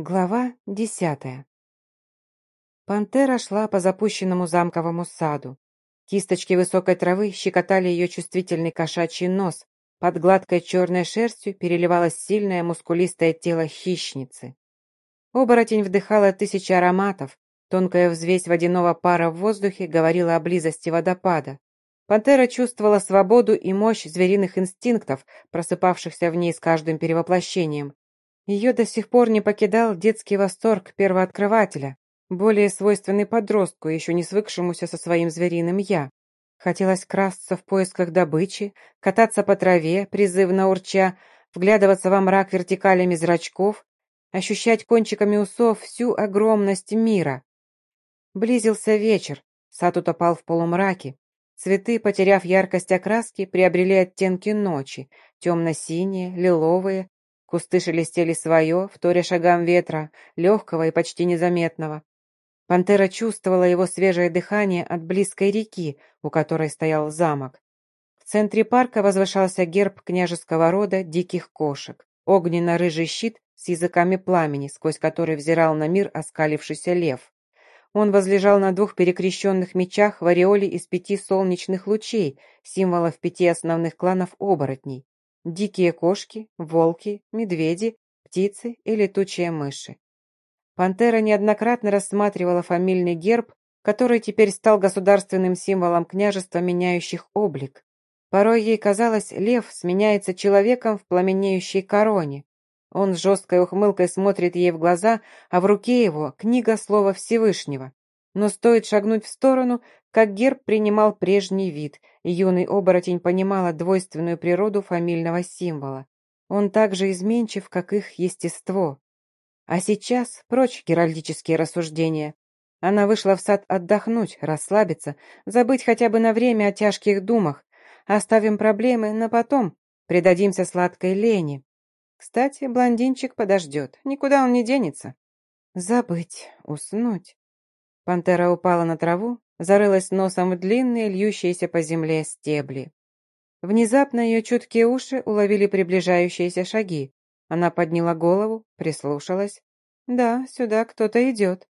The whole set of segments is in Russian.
Глава десятая. Пантера шла по запущенному замковому саду. Кисточки высокой травы щекотали ее чувствительный кошачий нос. Под гладкой черной шерстью переливалось сильное мускулистое тело хищницы. Оборотень вдыхала тысячи ароматов. Тонкая взвесь водяного пара в воздухе говорила о близости водопада. Пантера чувствовала свободу и мощь звериных инстинктов, просыпавшихся в ней с каждым перевоплощением. Ее до сих пор не покидал детский восторг первооткрывателя, более свойственный подростку, еще не свыкшемуся со своим звериным «я». Хотелось красться в поисках добычи, кататься по траве, призывно урча, вглядываться во мрак вертикалями зрачков, ощущать кончиками усов всю огромность мира. Близился вечер, сад утопал в полумраке. Цветы, потеряв яркость окраски, приобрели оттенки ночи, темно-синие, лиловые, Кусты шелестели свое, вторя шагам ветра, легкого и почти незаметного. Пантера чувствовала его свежее дыхание от близкой реки, у которой стоял замок. В центре парка возвышался герб княжеского рода диких кошек, огненно-рыжий щит с языками пламени, сквозь который взирал на мир оскалившийся лев. Он возлежал на двух перекрещенных мечах в ореоле из пяти солнечных лучей, символов пяти основных кланов оборотней. Дикие кошки, волки, медведи, птицы и летучие мыши. Пантера неоднократно рассматривала фамильный герб, который теперь стал государственным символом княжества, меняющих облик. Порой ей казалось, лев сменяется человеком в пламенеющей короне. Он с жесткой ухмылкой смотрит ей в глаза, а в руке его книга слова Всевышнего. Но стоит шагнуть в сторону, как герб принимал прежний вид, и юный оборотень понимала двойственную природу фамильного символа. Он так же изменчив, как их естество. А сейчас прочь геральдические рассуждения. Она вышла в сад отдохнуть, расслабиться, забыть хотя бы на время о тяжких думах. Оставим проблемы на потом, предадимся сладкой лени. Кстати, блондинчик подождет, никуда он не денется. Забыть, уснуть. Пантера упала на траву, зарылась носом в длинные, льющиеся по земле стебли. Внезапно ее чуткие уши уловили приближающиеся шаги. Она подняла голову, прислушалась. «Да, сюда кто-то идет».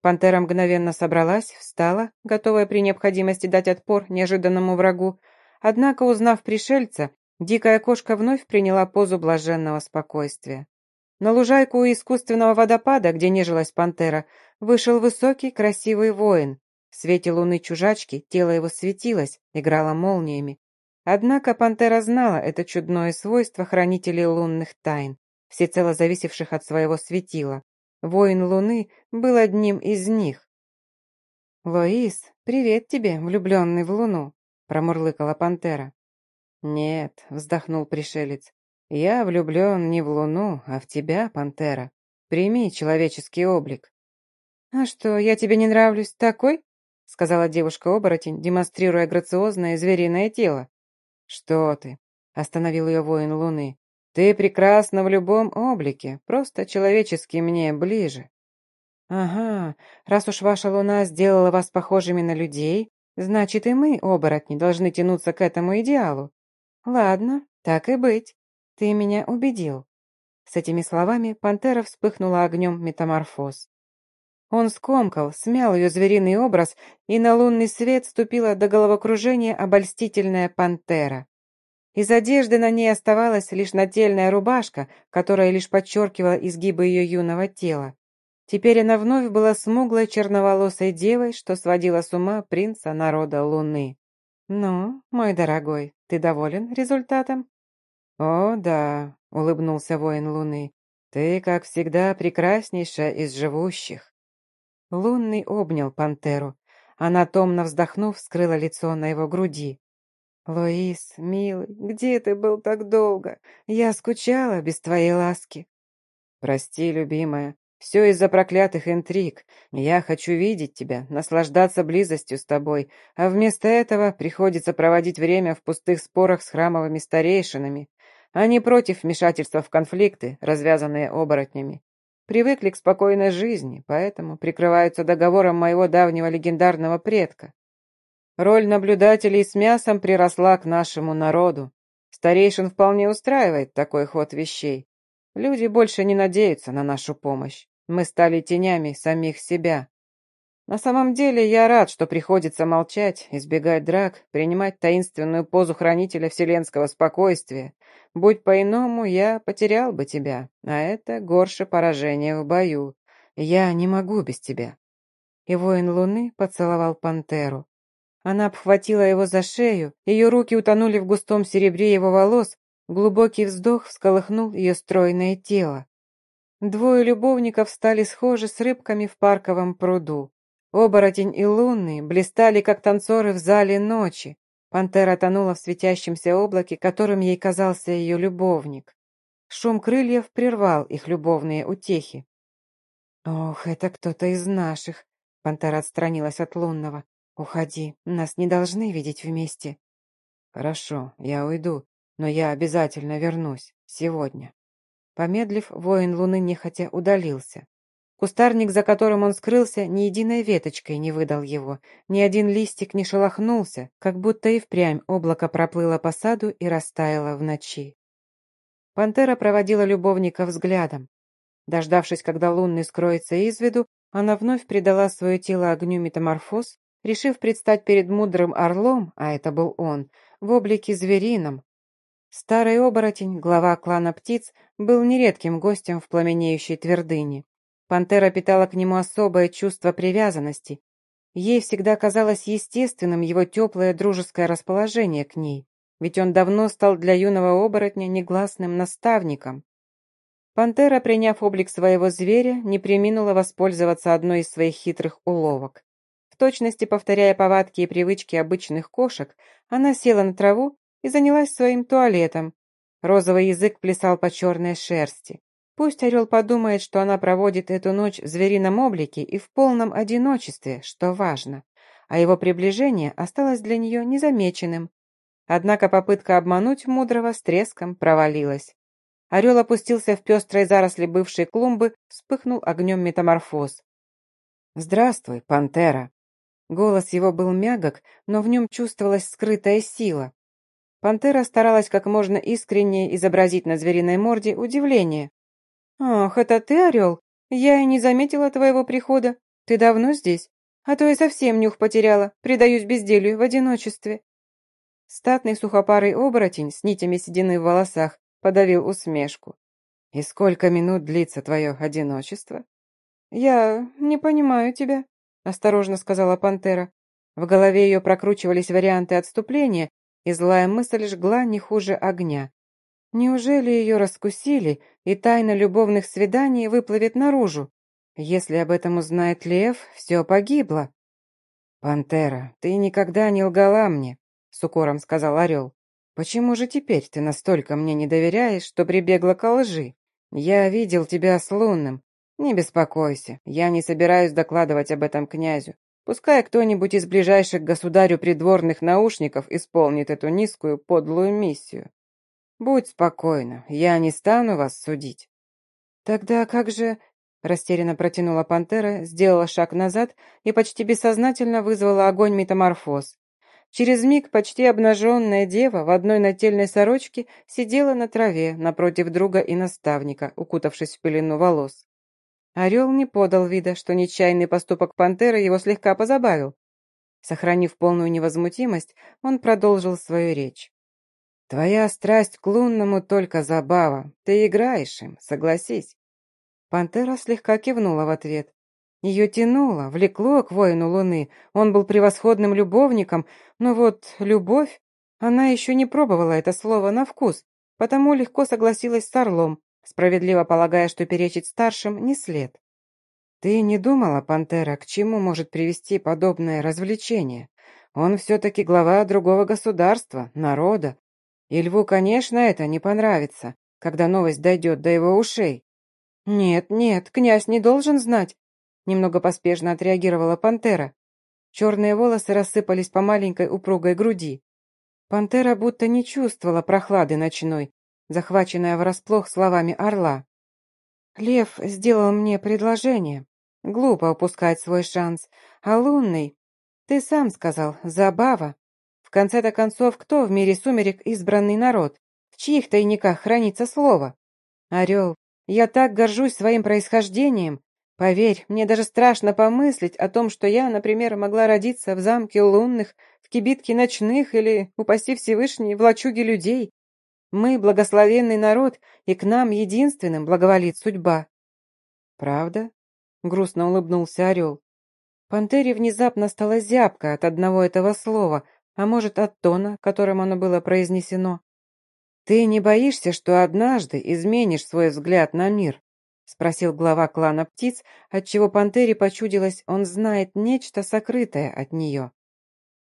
Пантера мгновенно собралась, встала, готовая при необходимости дать отпор неожиданному врагу. Однако, узнав пришельца, дикая кошка вновь приняла позу блаженного спокойствия. На лужайку у искусственного водопада, где нежилась пантера, вышел высокий, красивый воин. В свете луны чужачки тело его светилось, играло молниями. Однако пантера знала это чудное свойство хранителей лунных тайн, всецело зависевших от своего светила. Воин луны был одним из них. «Лоис, привет тебе, влюбленный в луну», — промурлыкала пантера. «Нет», — вздохнул пришелец, «Я влюблен не в луну, а в тебя, пантера. Прими человеческий облик». «А что, я тебе не нравлюсь такой?» сказала девушка-оборотень, демонстрируя грациозное звериное тело. «Что ты?» — остановил ее воин луны. «Ты прекрасна в любом облике, просто человечески мне ближе». «Ага, раз уж ваша луна сделала вас похожими на людей, значит и мы, оборотни, должны тянуться к этому идеалу. Ладно, так и быть. «Ты меня убедил». С этими словами пантера вспыхнула огнем метаморфоз. Он скомкал, смял ее звериный образ, и на лунный свет ступила до головокружения обольстительная пантера. Из одежды на ней оставалась лишь нательная рубашка, которая лишь подчеркивала изгибы ее юного тела. Теперь она вновь была смуглой черноволосой девой, что сводила с ума принца народа Луны. «Ну, мой дорогой, ты доволен результатом?» «О, да», — улыбнулся воин Луны, — «ты, как всегда, прекраснейшая из живущих». Лунный обнял пантеру. Она, томно вздохнув, скрыла лицо на его груди. «Луис, милый, где ты был так долго? Я скучала без твоей ласки». «Прости, любимая, все из-за проклятых интриг. Я хочу видеть тебя, наслаждаться близостью с тобой, а вместо этого приходится проводить время в пустых спорах с храмовыми старейшинами. Они против вмешательства в конфликты, развязанные оборотнями. Привыкли к спокойной жизни, поэтому прикрываются договором моего давнего легендарного предка. Роль наблюдателей с мясом приросла к нашему народу. Старейшин вполне устраивает такой ход вещей. Люди больше не надеются на нашу помощь. Мы стали тенями самих себя. На самом деле я рад, что приходится молчать, избегать драк, принимать таинственную позу хранителя вселенского спокойствия. Будь по-иному, я потерял бы тебя, а это горше поражения в бою. Я не могу без тебя». И воин луны поцеловал пантеру. Она обхватила его за шею, ее руки утонули в густом серебре его волос, глубокий вздох всколыхнул ее стройное тело. Двое любовников стали схожи с рыбками в парковом пруду. Оборотень и лунный блистали, как танцоры в зале ночи. Пантера тонула в светящемся облаке, которым ей казался ее любовник. Шум крыльев прервал их любовные утехи. «Ох, это кто-то из наших!» Пантера отстранилась от лунного. «Уходи, нас не должны видеть вместе». «Хорошо, я уйду, но я обязательно вернусь. Сегодня». Помедлив, воин луны нехотя удалился. Кустарник, за которым он скрылся, ни единой веточкой не выдал его, ни один листик не шелохнулся, как будто и впрямь облако проплыло по саду и растаяло в ночи. Пантера проводила любовника взглядом. Дождавшись, когда лунный скроется из виду, она вновь придала свое тело огню метаморфоз, решив предстать перед мудрым орлом, а это был он, в облике зверином. Старый оборотень, глава клана птиц, был нередким гостем в пламенеющей твердыне. Пантера питала к нему особое чувство привязанности. Ей всегда казалось естественным его теплое дружеское расположение к ней, ведь он давно стал для юного оборотня негласным наставником. Пантера, приняв облик своего зверя, не приминула воспользоваться одной из своих хитрых уловок. В точности повторяя повадки и привычки обычных кошек, она села на траву и занялась своим туалетом. Розовый язык плясал по черной шерсти. Пусть орел подумает, что она проводит эту ночь в зверином облике и в полном одиночестве, что важно, а его приближение осталось для нее незамеченным. Однако попытка обмануть мудрого с треском провалилась. Орел опустился в пестрой заросли бывшей клумбы, вспыхнул огнем метаморфоз. «Здравствуй, пантера!» Голос его был мягок, но в нем чувствовалась скрытая сила. Пантера старалась как можно искреннее изобразить на звериной морде удивление. «Ах, это ты, Орел? Я и не заметила твоего прихода. Ты давно здесь? А то я совсем нюх потеряла, предаюсь безделью в одиночестве». Статный сухопарый оборотень с нитями седины в волосах подавил усмешку. «И сколько минут длится твое одиночество?» «Я не понимаю тебя», — осторожно сказала пантера. В голове ее прокручивались варианты отступления, и злая мысль жгла не хуже огня. Неужели ее раскусили, и тайна любовных свиданий выплывет наружу? Если об этом узнает Лев, все погибло. «Пантера, ты никогда не лгала мне», — с укором сказал Орел. «Почему же теперь ты настолько мне не доверяешь, что прибегла к лжи? Я видел тебя с Лунным. Не беспокойся, я не собираюсь докладывать об этом князю. Пускай кто-нибудь из ближайших государю придворных наушников исполнит эту низкую подлую миссию. «Будь спокойна, я не стану вас судить». «Тогда как же...» Растерянно протянула пантера, сделала шаг назад и почти бессознательно вызвала огонь метаморфоз. Через миг почти обнаженная дева в одной нательной сорочке сидела на траве напротив друга и наставника, укутавшись в пелену волос. Орел не подал вида, что нечаянный поступок пантеры его слегка позабавил. Сохранив полную невозмутимость, он продолжил свою речь. Твоя страсть к лунному только забава. Ты играешь им, согласись. Пантера слегка кивнула в ответ. Ее тянуло, влекло к воину луны. Он был превосходным любовником, но вот любовь... Она еще не пробовала это слово на вкус, потому легко согласилась с Орлом, справедливо полагая, что перечить старшим не след. «Ты не думала, Пантера, к чему может привести подобное развлечение? Он все-таки глава другого государства, народа, и льву, конечно, это не понравится, когда новость дойдет до его ушей. «Нет, нет, князь не должен знать», — немного поспешно отреагировала пантера. Черные волосы рассыпались по маленькой упругой груди. Пантера будто не чувствовала прохлады ночной, захваченная врасплох словами орла. «Лев сделал мне предложение. Глупо упускать свой шанс. А лунный, ты сам сказал, забава. Конце-то концов, кто в мире сумерек избранный народ? В чьих тайниках хранится слово? Орел, я так горжусь своим происхождением. Поверь, мне даже страшно помыслить о том, что я, например, могла родиться в замке лунных, в кибитке ночных или, упаси Всевышний, в лачуге людей. Мы благословенный народ, и к нам единственным благоволит судьба. Правда? Грустно улыбнулся орел. Пантере внезапно стало зябко от одного этого слова, а может, от тона, которым оно было произнесено. «Ты не боишься, что однажды изменишь свой взгляд на мир?» — спросил глава клана птиц, отчего Пантере почудилось, он знает нечто сокрытое от нее.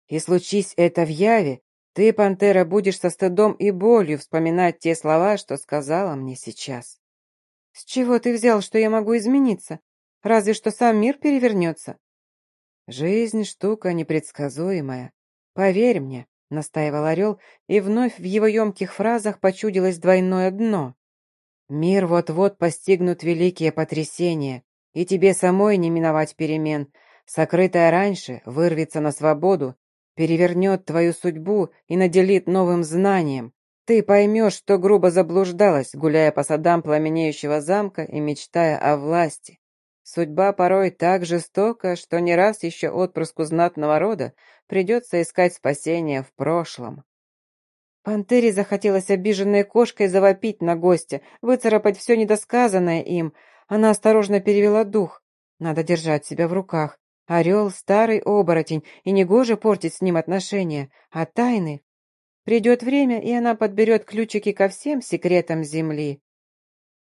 «И случись это в яве, ты, Пантера, будешь со стыдом и болью вспоминать те слова, что сказала мне сейчас». «С чего ты взял, что я могу измениться? Разве что сам мир перевернется?» «Жизнь — штука непредсказуемая. Поверь мне, — настаивал орел, и вновь в его емких фразах почудилось двойное дно. «Мир вот-вот постигнут великие потрясения, и тебе самой не миновать перемен. Сокрытое раньше вырвется на свободу, перевернет твою судьбу и наделит новым знанием. Ты поймешь, что грубо заблуждалась, гуляя по садам пламенеющего замка и мечтая о власти. Судьба порой так жестока, что не раз еще отпрыску знатного рода придется искать спасение в прошлом. Пантере захотелось обиженной кошкой завопить на гостя, выцарапать все недосказанное им. Она осторожно перевела дух. Надо держать себя в руках. Орел — старый оборотень, и негоже портить с ним отношения. А тайны? Придет время, и она подберет ключики ко всем секретам Земли.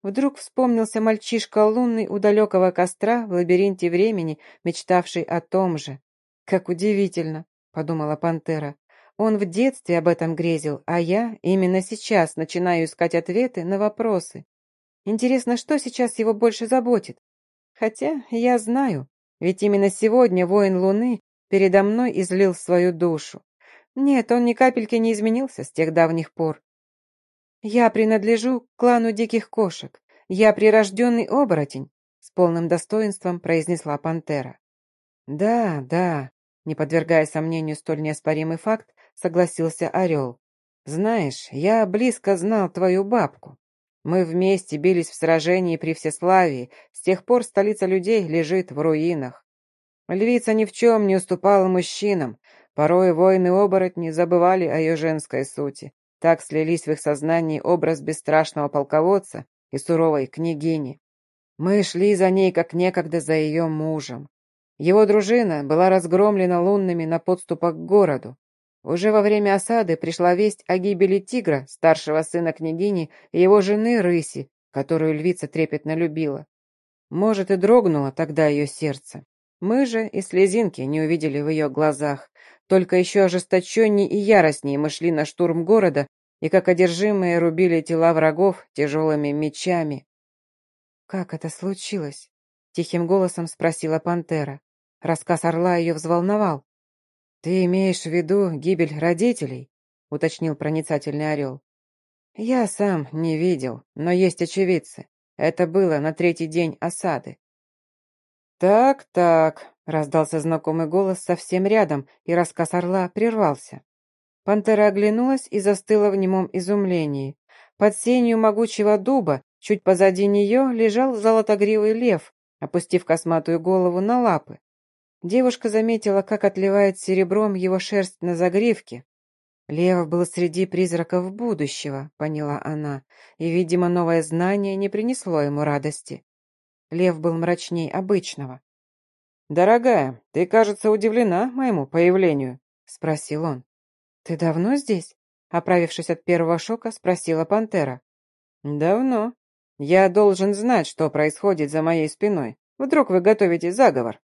Вдруг вспомнился мальчишка лунный у далекого костра в лабиринте времени, мечтавший о том же. «Как удивительно!» — подумала пантера. «Он в детстве об этом грезил, а я именно сейчас начинаю искать ответы на вопросы. Интересно, что сейчас его больше заботит? Хотя я знаю, ведь именно сегодня воин Луны передо мной излил свою душу. Нет, он ни капельки не изменился с тех давних пор. «Я принадлежу к клану диких кошек. Я прирожденный оборотень», — с полным достоинством произнесла пантера. «Да, да», — не подвергая сомнению столь неоспоримый факт, согласился орел. «Знаешь, я близко знал твою бабку. Мы вместе бились в сражении при Всеславии, с тех пор столица людей лежит в руинах. Львица ни в чем не уступала мужчинам, порой воины-оборотни забывали о ее женской сути, так слились в их сознании образ бесстрашного полководца и суровой княгини. Мы шли за ней, как некогда за ее мужем. Его дружина была разгромлена лунными на подступах к городу. Уже во время осады пришла весть о гибели тигра, старшего сына княгини, и его жены Рыси, которую львица трепетно любила. Может, и дрогнуло тогда ее сердце. Мы же и слезинки не увидели в ее глазах. Только еще ожесточенней и яростней мы шли на штурм города и, как одержимые, рубили тела врагов тяжелыми мечами. «Как это случилось?» — тихим голосом спросила пантера. Рассказ орла ее взволновал. «Ты имеешь в виду гибель родителей?» — уточнил проницательный орел. «Я сам не видел, но есть очевидцы. Это было на третий день осады. «Так-так», — раздался знакомый голос совсем рядом, и рассказ орла прервался. Пантера оглянулась и застыла в немом изумлении. Под сенью могучего дуба, чуть позади нее, лежал золотогривый лев, опустив косматую голову на лапы. Девушка заметила, как отливает серебром его шерсть на загривке. Лев был среди призраков будущего, поняла она, и, видимо, новое знание не принесло ему радости. Лев был мрачней обычного. «Дорогая, ты, кажется, удивлена моему появлению?» — спросил он. «Ты давно здесь?» — оправившись от первого шока, спросила пантера. «Давно. Я должен знать, что происходит за моей спиной. Вдруг вы готовите заговор?»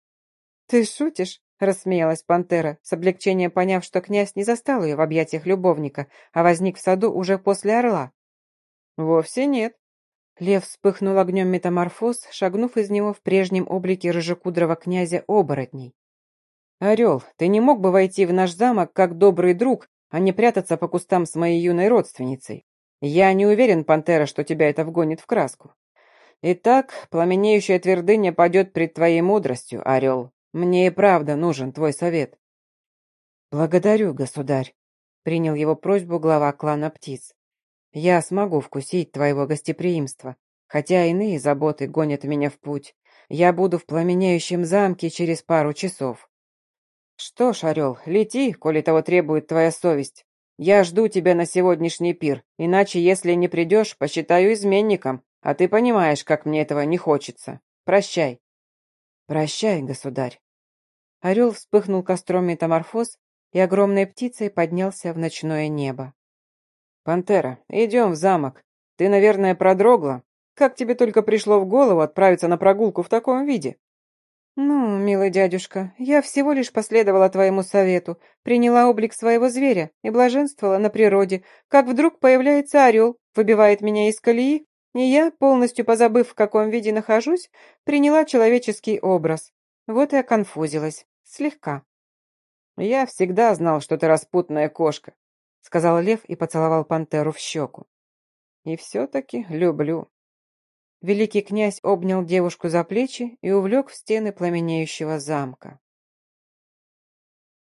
«Ты шутишь?» — рассмеялась пантера, с облегчением поняв, что князь не застал ее в объятиях любовника, а возник в саду уже после орла. «Вовсе нет. Лев вспыхнул огнем метаморфоз, шагнув из него в прежнем облике рыжекудрого князя оборотней. «Орел, ты не мог бы войти в наш замок как добрый друг, а не прятаться по кустам с моей юной родственницей? Я не уверен, Пантера, что тебя это вгонит в краску. Итак, пламенеющая твердыня падет пред твоей мудростью, Орел. Мне и правда нужен твой совет». «Благодарю, государь», — принял его просьбу глава клана птиц. я смогу вкусить твоего гостеприимства, хотя иные заботы гонят меня в путь. Я буду в пламенеющем замке через пару часов. Что ж, Орел, лети, коли того требует твоя совесть. Я жду тебя на сегодняшний пир, иначе, если не придешь, посчитаю изменником, а ты понимаешь, как мне этого не хочется. Прощай. Прощай, государь. Орел вспыхнул костром метаморфоз и огромной птицей поднялся в ночное небо. «Пантера, идем в замок. Ты, наверное, продрогла. Как тебе только пришло в голову отправиться на прогулку в таком виде?» «Ну, милый дядюшка, я всего лишь последовала твоему совету, приняла облик своего зверя и блаженствовала на природе, как вдруг появляется орел, выбивает меня из колеи, и я, полностью позабыв, в каком виде нахожусь, приняла человеческий образ. Вот и оконфузилась. Слегка. «Я всегда знал, что ты распутная кошка», — сказал лев и поцеловал пантеру в щеку. «И все-таки люблю». Великий князь обнял девушку за плечи и увлек в стены пламенеющего замка.